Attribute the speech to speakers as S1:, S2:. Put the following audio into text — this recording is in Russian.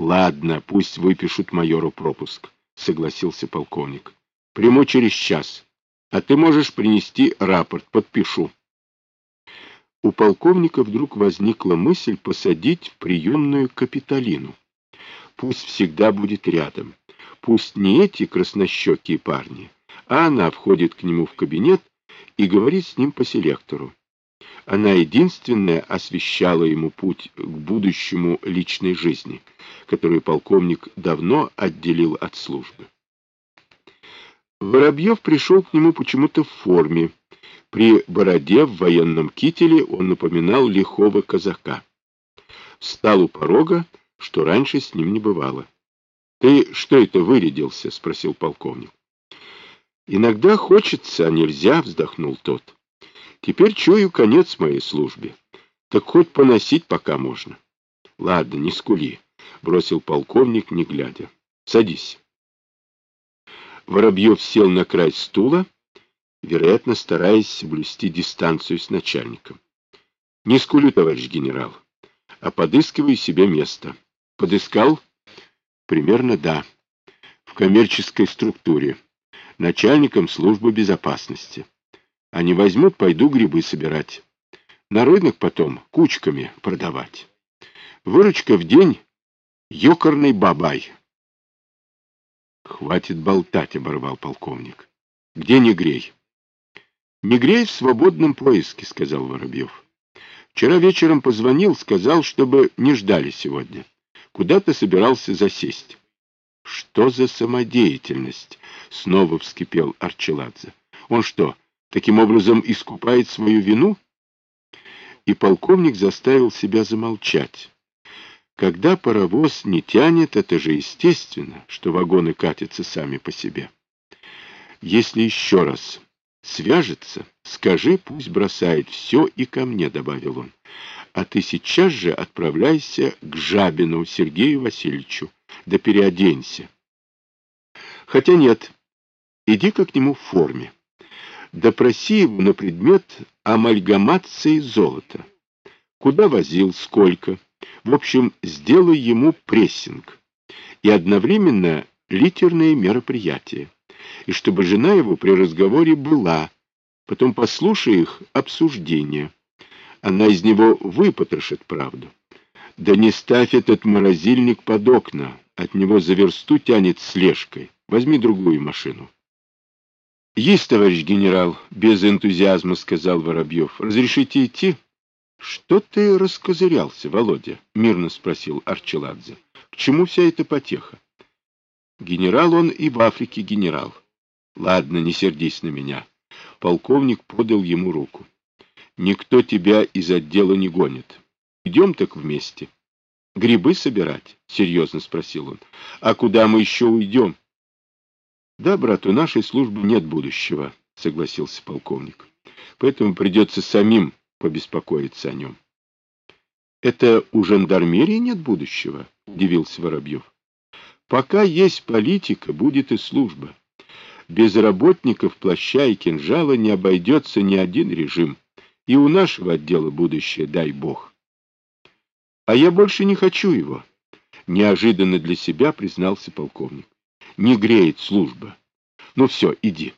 S1: Ладно, пусть выпишут майору пропуск, согласился полковник. Приму через час. А ты можешь принести рапорт, подпишу. У полковника вдруг возникла мысль посадить в приемную Капитолину. Пусть всегда будет рядом. Пусть не эти краснощекие парни, а она входит к нему в кабинет и говорит с ним по селектору. Она единственная освещала ему путь к будущему личной жизни, которую полковник давно отделил от службы. Воробьев пришел к нему почему-то в форме. При бороде в военном кителе он напоминал лихого казака. Встал у порога, что раньше с ним не бывало. — Ты что это вырядился? — спросил полковник. — Иногда хочется, а нельзя, — вздохнул тот. — Теперь чую конец моей службе. Так хоть поносить пока можно. — Ладно, не скули, — бросил полковник, не глядя. — Садись. Воробьев сел на край стула, вероятно, стараясь соблюсти дистанцию с начальником. — Не скулю, товарищ генерал, а подыскиваю себе место. — Подыскал? — Примерно да. В коммерческой структуре. Начальником службы безопасности. А не возьмут, пойду грибы собирать. На рынок потом кучками продавать. Выручка в день — ёкарный бабай. «Хватит болтать», — оборвал полковник. «Где Негрей?» «Негрей в свободном поиске», — сказал Воробьев. «Вчера вечером позвонил, сказал, чтобы не ждали сегодня. Куда-то собирался засесть». «Что за самодеятельность?» — снова вскипел Арчеладзе. «Он что, таким образом искупает свою вину?» И полковник заставил себя замолчать. Когда паровоз не тянет, это же естественно, что вагоны катятся сами по себе. Если еще раз свяжется, скажи, пусть бросает все и ко мне, — добавил он. А ты сейчас же отправляйся к Жабину Сергею Васильевичу, да переоденься. Хотя нет, иди-ка к нему в форме. Допроси его на предмет амальгамации золота. Куда возил, сколько? В общем, сделай ему прессинг и одновременно литерные мероприятия, и чтобы жена его при разговоре была, потом послушай их обсуждение. Она из него выпотрошит правду. Да не ставь этот морозильник под окна, от него за версту тянет слежкой. Возьми другую машину. — Есть, товарищ генерал, — без энтузиазма сказал Воробьев. — Разрешите идти? — что ты раскозырялся, Володя? — мирно спросил Арчеладзе. — К чему вся эта потеха? Генерал он и в Африке генерал. Ладно, не сердись на меня. Полковник подал ему руку. Никто тебя из отдела не гонит. Идем так вместе. Грибы собирать? — серьезно спросил он. — А куда мы еще уйдем? — Да, брат, у нашей службы нет будущего, — согласился полковник. — Поэтому придется самим побеспокоиться о нем. — Это у жандармерии нет будущего? — удивился Воробьев. — Пока есть политика, будет и служба. Без работников плаща и кинжала не обойдется ни один режим. И у нашего отдела будущее, дай бог. — А я больше не хочу его, — неожиданно для себя признался полковник. — Не греет служба. Ну все, иди.